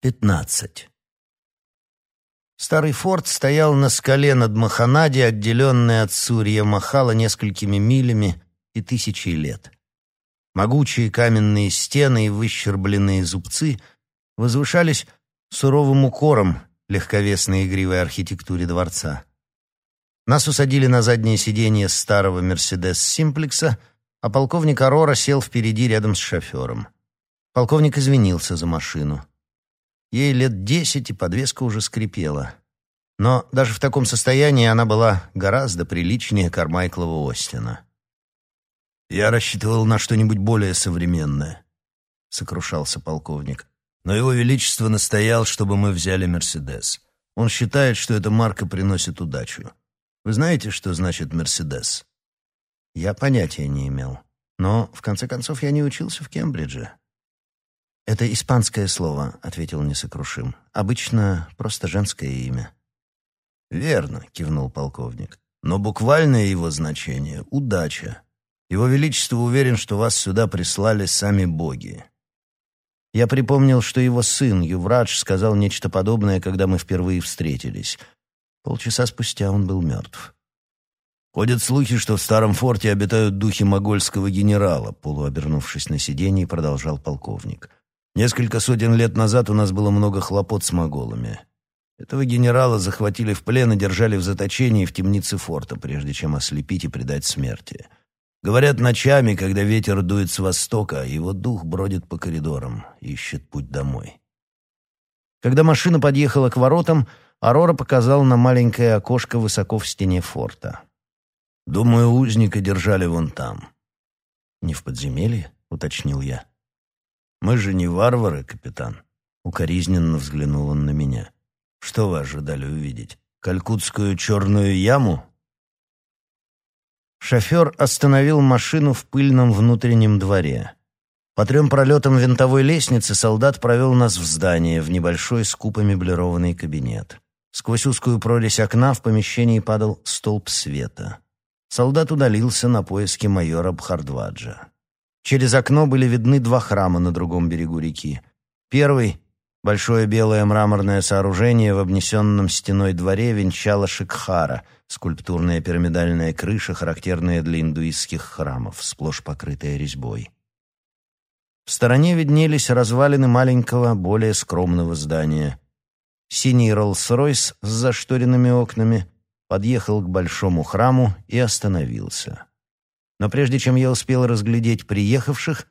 Пятнадцать. Старый форт стоял на скале над Маханади, отделенный от Сурья Махала несколькими милями и тысячей лет. Могучие каменные стены и выщербленные зубцы возвышались суровым укором легковесной игривой архитектуре дворца. Нас усадили на заднее сиденье старого «Мерседес Симплекса», а полковник Арора сел впереди рядом с шофером. Полковник извинился за машину. Ей лет десять, и подвеска уже скрипела. Но даже в таком состоянии она была гораздо приличнее Кармайклова Остина. «Я рассчитывал на что-нибудь более современное», — сокрушался полковник. «Но его величество настоял, чтобы мы взяли «Мерседес». Он считает, что эта марка приносит удачу. Вы знаете, что значит «Мерседес»?» Я понятия не имел. Но, в конце концов, я не учился в Кембридже. «Это испанское слово», — ответил несокрушим. «Обычно просто женское имя». «Верно», — кивнул полковник. «Но буквальное его значение — удача. Его Величество уверен, что вас сюда прислали сами боги». Я припомнил, что его сын, Юврадж, сказал нечто подобное, когда мы впервые встретились. Полчаса спустя он был мертв. Ходят слухи, что в старом форте обитают духи могольского генерала, полуобернувшись на сиденье, продолжал полковник. Несколько сотен лет назад у нас было много хлопот с моголами. Этого генерала захватили в плен и держали в заточении в темнице форта, прежде чем ослепить и предать смерти. Говорят, ночами, когда ветер дует с востока, его дух бродит по коридорам, ищет путь домой. Когда машина подъехала к воротам, Арора показал на маленькое окошко высоко в стене форта. «Думаю, узника держали вон там». «Не в подземелье?» — уточнил я. Мы же не варвары, капитан. Укоризненно взглянул он на меня. Что вы ожидали увидеть? Калькутскую черную яму? Шофер остановил машину в пыльном внутреннем дворе. По трем пролетам винтовой лестницы солдат провел нас в здание, в небольшой скупо меблированный кабинет. Сквозь узкую прорезь окна в помещении падал столб света. Солдат удалился на поиски майора Бхардваджа. Через окно были видны два храма на другом берегу реки. Первый — большое белое мраморное сооружение в обнесенном стеной дворе венчала Шикхара, скульптурная пирамидальная крыша, характерная для индуистских храмов, сплошь покрытая резьбой. В стороне виднелись развалины маленького, более скромного здания. Синий Роллс-Ройс с зашторенными окнами подъехал к большому храму и остановился. Но прежде чем я успел разглядеть приехавших,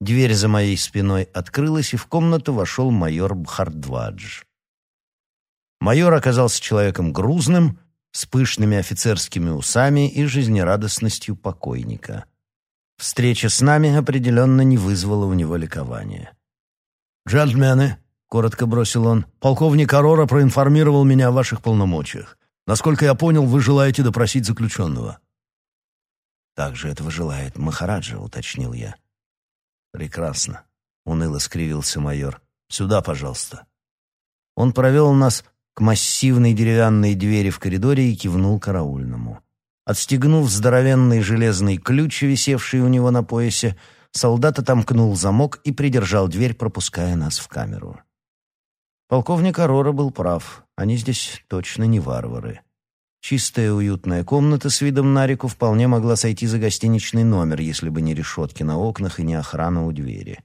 дверь за моей спиной открылась, и в комнату вошел майор Бхардвадж. Майор оказался человеком грузным, с пышными офицерскими усами и жизнерадостностью покойника. Встреча с нами определенно не вызвала у него ликования. «Джентльмены», — коротко бросил он, — «полковник Арора проинформировал меня о ваших полномочиях. Насколько я понял, вы желаете допросить заключенного». «Также этого желает Махараджа», — уточнил я. «Прекрасно», — уныло скривился майор. «Сюда, пожалуйста». Он провел нас к массивной деревянной двери в коридоре и кивнул караульному. Отстегнув здоровенный железный ключ, висевший у него на поясе, солдат отомкнул замок и придержал дверь, пропуская нас в камеру. Полковник Арора был прав. Они здесь точно не варвары. Чистая уютная комната с видом на реку вполне могла сойти за гостиничный номер, если бы не решетки на окнах и не охрана у двери.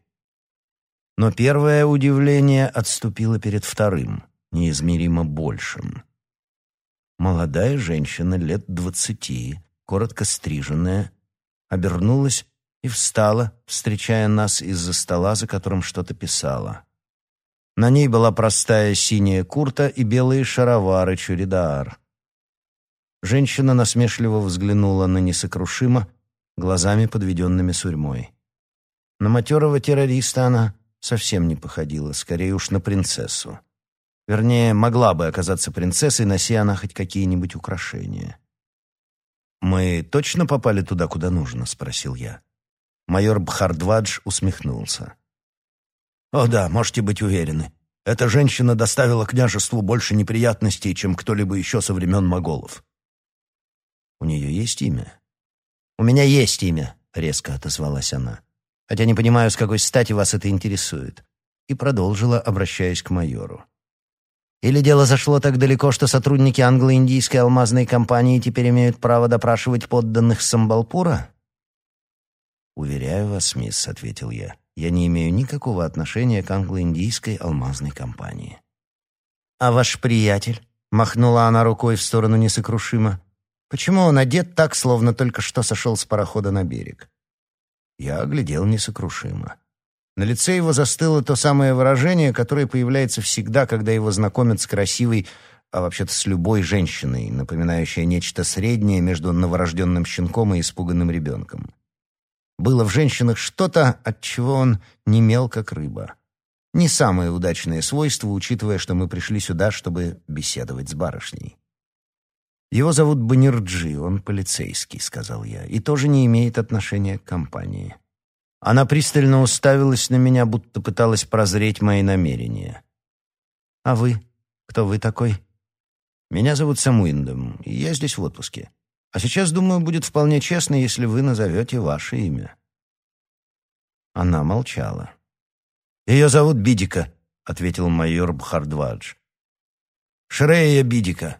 Но первое удивление отступило перед вторым, неизмеримо большим. Молодая женщина лет двадцати, коротко стриженная, обернулась и встала, встречая нас из-за стола, за которым что-то писала. На ней была простая синяя курта и белые шаровары чуридаар. Женщина насмешливо взглянула на несокрушимо, глазами подведенными сурьмой. На матерого террориста она совсем не походила, скорее уж на принцессу. Вернее, могла бы оказаться принцессой, нося она хоть какие-нибудь украшения. «Мы точно попали туда, куда нужно?» — спросил я. Майор Бхардвадж усмехнулся. «О да, можете быть уверены. Эта женщина доставила княжеству больше неприятностей, чем кто-либо еще со времен моголов. У нее есть имя?» «У меня есть имя», — резко отозвалась она. «Хотя не понимаю, с какой стати вас это интересует. и продолжила, обращаясь к майору. Или дело зашло так далеко, что сотрудники англо-индийской алмазной компании теперь имеют право допрашивать подданных Самбалпура? «Уверяю вас, мисс», — ответил я, — «я не имею никакого отношения к англо-индийской алмазной компании». «А ваш приятель?» — махнула она рукой в сторону несокрушимо. «Почему он одет так, словно только что сошел с парохода на берег?» Я оглядел несокрушимо. На лице его застыло то самое выражение, которое появляется всегда, когда его знакомят с красивой, а вообще-то с любой женщиной, напоминающей нечто среднее между новорожденным щенком и испуганным ребенком. Было в женщинах что-то, от чего он немел как рыба. Не самое удачное свойство, учитывая, что мы пришли сюда, чтобы беседовать с барышней. «Его зовут Банирджи, он полицейский», — сказал я, — «и тоже не имеет отношения к компании». Она пристально уставилась на меня, будто пыталась прозреть мои намерения. «А вы? Кто вы такой?» «Меня зовут Самуиндом, и я здесь в отпуске. А сейчас, думаю, будет вполне честно, если вы назовете ваше имя». Она молчала. «Ее зовут Бидика», — ответил майор Бхардвадж. «Шрея Бидика.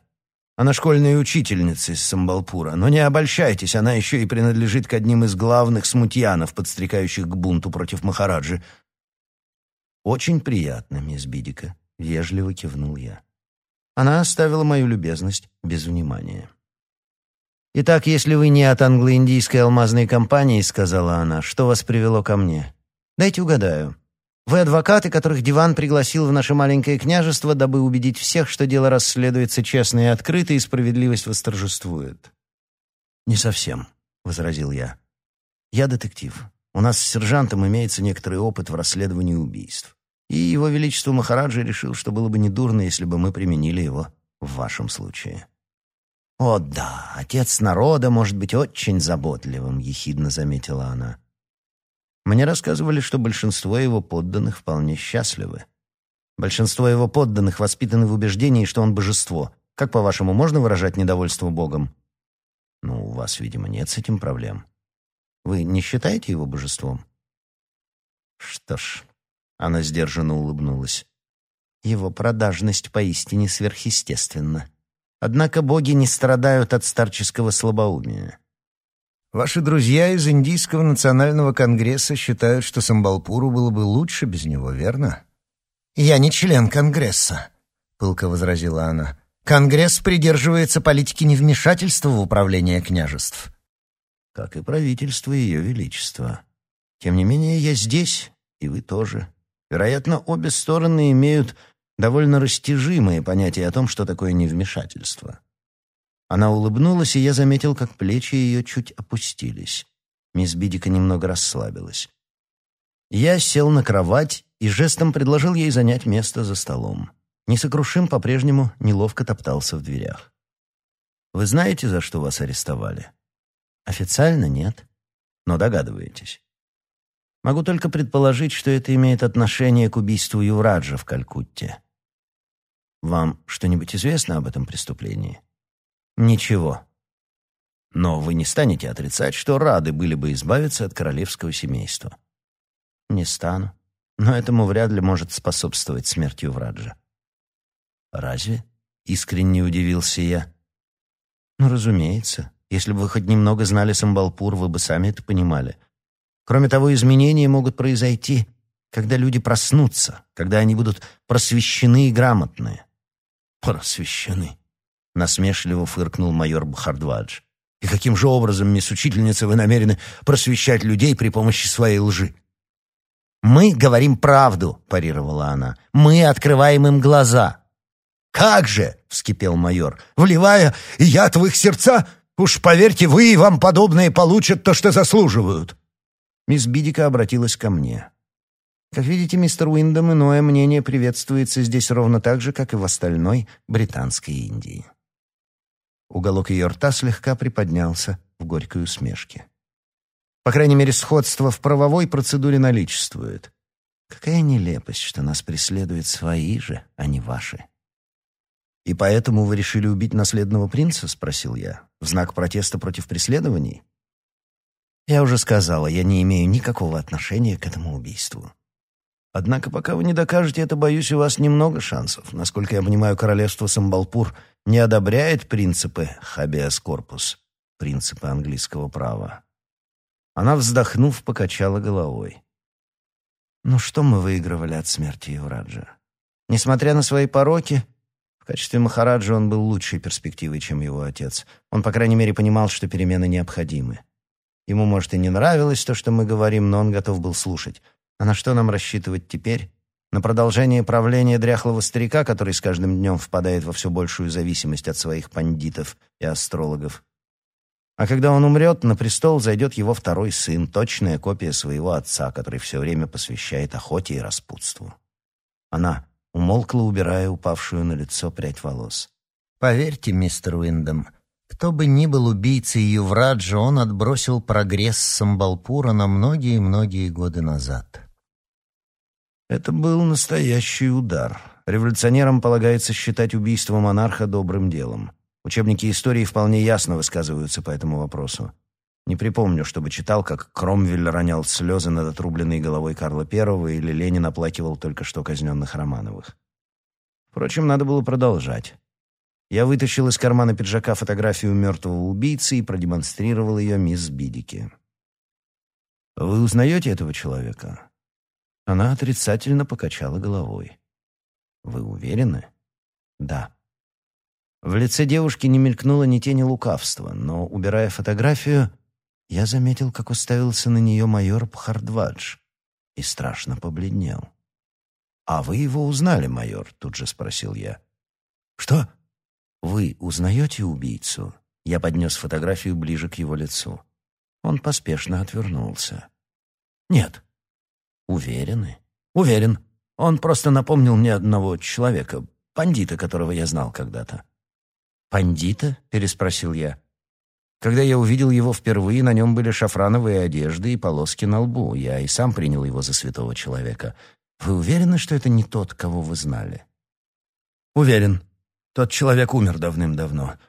Она школьная учительница из Самбалпура. Но не обольщайтесь, она еще и принадлежит к одним из главных смутьянов, подстрекающих к бунту против Махараджи. «Очень приятно, мисс Бидика», — вежливо кивнул я. Она оставила мою любезность без внимания. «Итак, если вы не от англо-индийской алмазной компании, — сказала она, — что вас привело ко мне? Дайте угадаю. Вы адвокаты, которых Диван пригласил в наше маленькое княжество, дабы убедить всех, что дело расследуется честно и открыто, и справедливость восторжествует». «Не совсем», — возразил я. «Я детектив. У нас с сержантом имеется некоторый опыт в расследовании убийств. И его величество Махараджи решил, что было бы недурно, если бы мы применили его в вашем случае». «О да, отец народа может быть очень заботливым», — ехидно заметила она. Мне рассказывали, что большинство его подданных вполне счастливы. Большинство его подданных воспитаны в убеждении, что он божество. Как, по-вашему, можно выражать недовольство Богом? Ну, у вас, видимо, нет с этим проблем. Вы не считаете его божеством? Что ж, она сдержанно улыбнулась. Его продажность поистине сверхъестественна. Однако боги не страдают от старческого слабоумия. Ваши друзья из Индийского национального конгресса считают, что Самбалпуру было бы лучше без него, верно? Я не член конгресса, пылко возразила она. Конгресс придерживается политики невмешательства в управление княжеств. Как и правительство Ее Величества. Тем не менее, я здесь, и вы тоже. Вероятно, обе стороны имеют довольно растяжимые понятия о том, что такое невмешательство. Она улыбнулась, и я заметил, как плечи ее чуть опустились. Мисс Бидика немного расслабилась. Я сел на кровать и жестом предложил ей занять место за столом. Несокрушим по-прежнему неловко топтался в дверях. «Вы знаете, за что вас арестовали?» «Официально нет, но догадываетесь». Могу только предположить, что это имеет отношение к убийству Ювраджа в Калькутте. Вам что-нибудь известно об этом преступлении? Ничего. Но вы не станете отрицать, что рады были бы избавиться от королевского семейства. Не стану. Но этому вряд ли может способствовать смерть Ювраджа. Разве? Искренне удивился я. Ну, разумеется. Если бы вы хоть немного знали Самбалпур, вы бы сами это понимали. Кроме того, изменения могут произойти, когда люди проснутся, когда они будут просвещены и грамотны. Просвещены. Насмешливо фыркнул майор Бахардвадж. «И каким же образом, мисс учительница, вы намерены просвещать людей при помощи своей лжи?» «Мы говорим правду», — парировала она. «Мы открываем им глаза». «Как же!» — вскипел майор. «Вливая яд в их сердца, уж поверьте, вы и вам подобные получат то, что заслуживают». Мисс Бидика обратилась ко мне. «Как видите, мистер Уиндом, иное мнение приветствуется здесь ровно так же, как и в остальной британской Индии». Уголок ее рта слегка приподнялся в горькой усмешке. По крайней мере, сходство в правовой процедуре наличествует. Какая нелепость, что нас преследуют свои же, а не ваши. «И поэтому вы решили убить наследного принца?» — спросил я. «В знак протеста против преследований?» «Я уже сказала, я не имею никакого отношения к этому убийству». Однако, пока вы не докажете это, боюсь, у вас немного шансов. Насколько я понимаю, королевство Самбалпур не одобряет принципы habeas corpus, принципы английского права. Она, вздохнув, покачала головой. Ну что мы выигрывали от смерти Ювраджа? Несмотря на свои пороки, в качестве Махараджа он был лучшей перспективой, чем его отец. Он, по крайней мере, понимал, что перемены необходимы. Ему, может, и не нравилось то, что мы говорим, но он готов был слушать. А на что нам рассчитывать теперь? На продолжение правления дряхлого старика, который с каждым днем впадает во все большую зависимость от своих пандитов и астрологов. А когда он умрет, на престол зайдет его второй сын, точная копия своего отца, который все время посвящает охоте и распутству. Она умолкла, убирая упавшую на лицо прядь волос. «Поверьте, мистер Уиндом, кто бы ни был убийцей Ювраджа, он отбросил прогресс Самбалпура на многие-многие годы назад. Это был настоящий удар. Революционерам полагается считать убийство монарха добрым делом. Учебники истории вполне ясно высказываются по этому вопросу. Не припомню, чтобы читал, как Кромвель ронял слезы над отрубленной головой Карла I или Ленин оплакивал только что казненных Романовых. Впрочем, надо было продолжать. Я вытащил из кармана пиджака фотографию мертвого убийцы и продемонстрировал ее мисс Бидике. «Вы узнаете этого человека?» Она отрицательно покачала головой. «Вы уверены?» «Да». В лице девушки не мелькнуло ни тени лукавства, но, убирая фотографию, я заметил, как уставился на нее майор Бхардвадж и страшно побледнел. «А вы его узнали, майор?» — тут же спросил я. «Что?» «Вы узнаете убийцу?» Я поднес фотографию ближе к его лицу. Он поспешно отвернулся. «Нет, Уверены? Уверен. Он просто напомнил мне одного человека, пандита, которого я знал когда-то. Пандита? переспросил я. Когда я увидел его впервые, на нем были шафрановые одежды и полоски на лбу. Я и сам принял его за святого человека. Вы уверены, что это не тот, кого вы знали? Уверен. Тот человек умер давным-давно.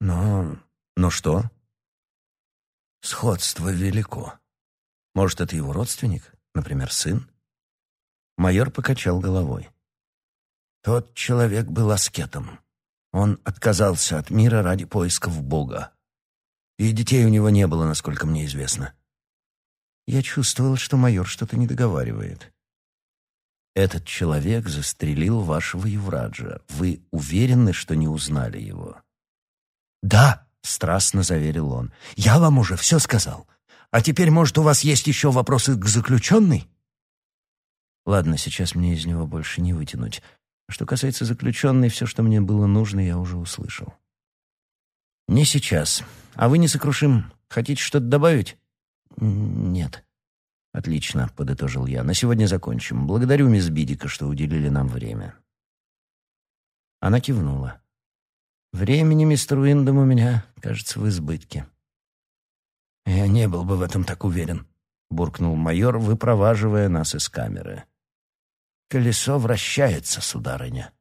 Но... но что? Сходство велико. Может, это его родственник? Например, сын? Майор покачал головой. Тот человек был аскетом. Он отказался от мира ради поисков Бога. И детей у него не было, насколько мне известно. Я чувствовал, что майор что-то не договаривает. Этот человек застрелил вашего Евраджа. Вы уверены, что не узнали его? Да, страстно заверил он. Я вам уже все сказал. А теперь, может, у вас есть еще вопросы к заключенной?» Ладно, сейчас мне из него больше не вытянуть. Что касается заключенной, все, что мне было нужно, я уже услышал. «Не сейчас. А вы не сокрушим. Хотите что-то добавить?» «Нет». «Отлично», — подытожил я. «На сегодня закончим. Благодарю мисс Бидика, что уделили нам время». Она кивнула. «Времени, мистер Уиндом, у меня, кажется, в избытке». «Я не был бы в этом так уверен», — буркнул майор, выпроваживая нас из камеры. «Колесо вращается, сударыня».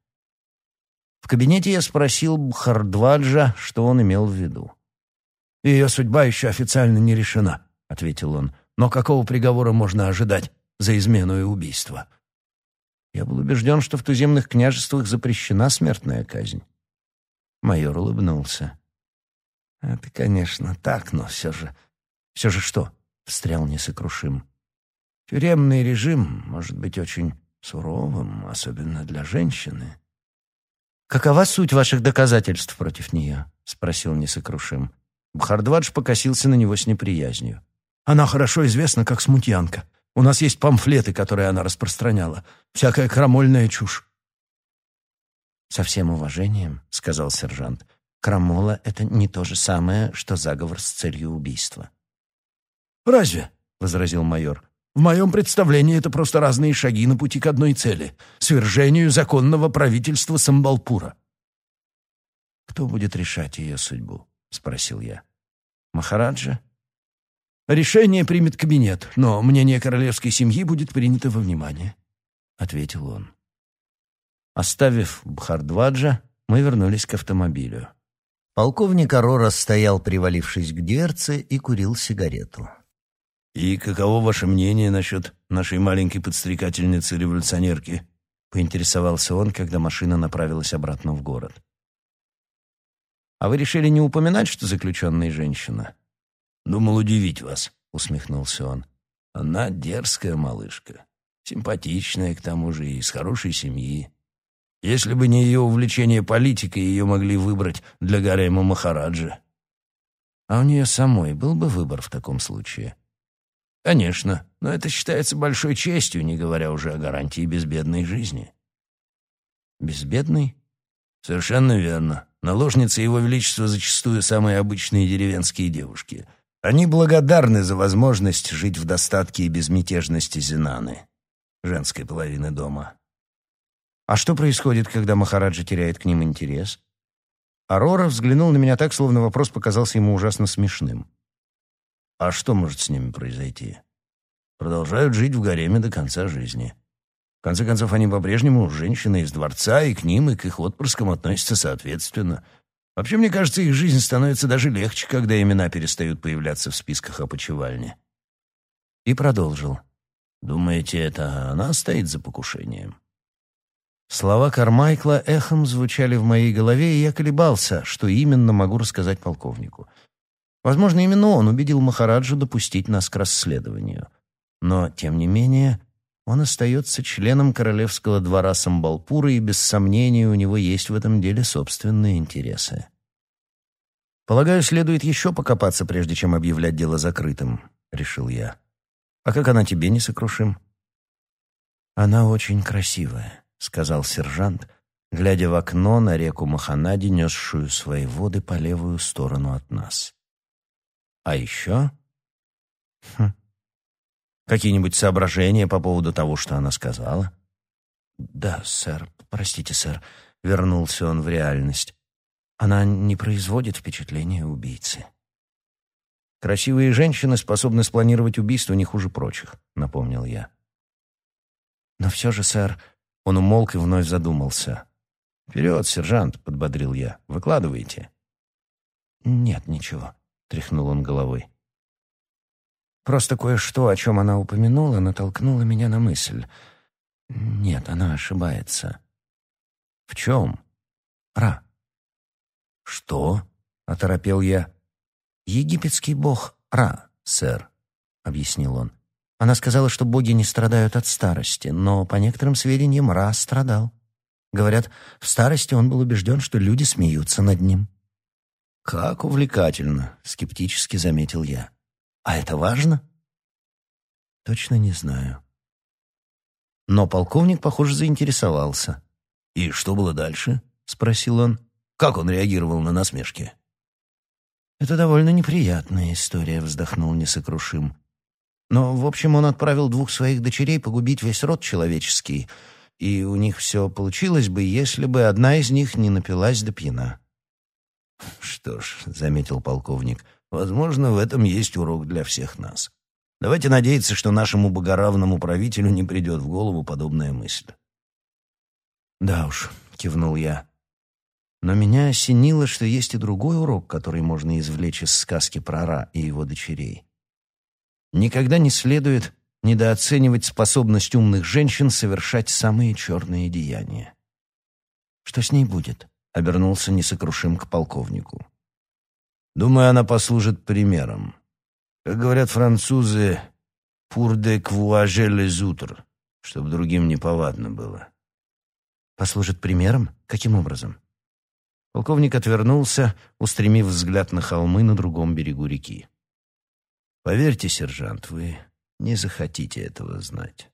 В кабинете я спросил Бхардваджа, что он имел в виду. «Ее судьба еще официально не решена», — ответил он. «Но какого приговора можно ожидать за измену и убийство?» Я был убежден, что в туземных княжествах запрещена смертная казнь. Майор улыбнулся. «Это, конечно, так, но все же все же что? Встрял несокрушим. Тюремный режим может быть очень суровым, особенно для женщины. «Какова суть ваших доказательств против нее?» — спросил несокрушим. Бхардвадж покосился на него с неприязнью. «Она хорошо известна как смутьянка. У нас есть памфлеты, которые она распространяла. Всякая крамольная чушь». «Со всем уважением», — сказал сержант, — «крамола — это не то же самое, что заговор с целью убийства». «Разве?» — возразил майор. «В моем представлении это просто разные шаги на пути к одной цели — свержению законного правительства Самбалпура». «Кто будет решать ее судьбу?» — спросил я. «Махараджа?» «Решение примет кабинет, но мнение королевской семьи будет принято во внимание», — ответил он. Оставив Бхардваджа, мы вернулись к автомобилю. Полковник Арора стоял, привалившись к дверце, и курил сигарету. «И каково ваше мнение насчет нашей маленькой подстрекательницы-революционерки?» — поинтересовался он, когда машина направилась обратно в город. «А вы решили не упоминать, что заключенная женщина?» «Думал удивить вас», — усмехнулся он. «Она дерзкая малышка, симпатичная к тому же и из хорошей семьи. Если бы не ее увлечение политикой, ее могли выбрать для гарема Махараджа». «А у нее самой был бы выбор в таком случае?» Конечно, но это считается большой честью, не говоря уже о гарантии безбедной жизни. Безбедной? Совершенно верно. Наложницы Его Величества зачастую самые обычные деревенские девушки. Они благодарны за возможность жить в достатке и безмятежности Зинаны, женской половины дома. А что происходит, когда Махараджа теряет к ним интерес? Арора взглянул на меня так, словно вопрос показался ему ужасно смешным. А что может с ними произойти? Продолжают жить в гареме до конца жизни. В конце концов, они по-прежнему женщины из дворца, и к ним, и к их отпрыскам относятся соответственно. Вообще, мне кажется, их жизнь становится даже легче, когда имена перестают появляться в списках опочивальни. И продолжил. «Думаете, это она стоит за покушением?» Слова Кармайкла эхом звучали в моей голове, и я колебался, что именно могу рассказать полковнику — Возможно, именно он убедил Махараджу допустить нас к расследованию. Но, тем не менее, он остается членом королевского двора Самбалпура, и без сомнения у него есть в этом деле собственные интересы. «Полагаю, следует еще покопаться, прежде чем объявлять дело закрытым», — решил я. «А как она тебе не сокрушим?» «Она очень красивая», — сказал сержант, глядя в окно на реку Маханади, несшую свои воды по левую сторону от нас. А еще... Хм. Какие-нибудь соображения по поводу того, что она сказала? Да, сэр. Простите, сэр. Вернулся он в реальность. Она не производит впечатления убийцы. Красивые женщины способны спланировать убийство не хуже прочих, напомнил я. Но все же, сэр, он умолк и вновь задумался. «Вперед, сержант!» — подбодрил я. «Выкладывайте». «Нет, ничего. — тряхнул он головой. «Просто кое-что, о чем она упомянула, натолкнуло меня на мысль. Нет, она ошибается». «В чем?» «Ра». «Что?» — оторопел я. «Египетский бог Ра, сэр», — объяснил он. Она сказала, что боги не страдают от старости, но, по некоторым сведениям, Ра страдал. Говорят, в старости он был убежден, что люди смеются над ним. «Как увлекательно», — скептически заметил я. «А это важно?» «Точно не знаю». Но полковник, похоже, заинтересовался. «И что было дальше?» — спросил он. «Как он реагировал на насмешки?» «Это довольно неприятная история», — вздохнул несокрушим. «Но, в общем, он отправил двух своих дочерей погубить весь род человеческий, и у них все получилось бы, если бы одна из них не напилась до пьяна». «Что ж», — заметил полковник, — «возможно, в этом есть урок для всех нас. Давайте надеяться, что нашему богоравному правителю не придет в голову подобная мысль». «Да уж», — кивнул я. Но меня осенило, что есть и другой урок, который можно извлечь из сказки про Ра и его дочерей. Никогда не следует недооценивать способность умных женщин совершать самые черные деяния. Что с ней будет? обернулся несокрушим к полковнику. Думаю, она послужит примером. Как говорят французы, «pour de quoiger les autres», чтобы другим неповадно было. Послужит примером? Каким образом? Полковник отвернулся, устремив взгляд на холмы на другом берегу реки. Поверьте, сержант, вы не захотите этого знать.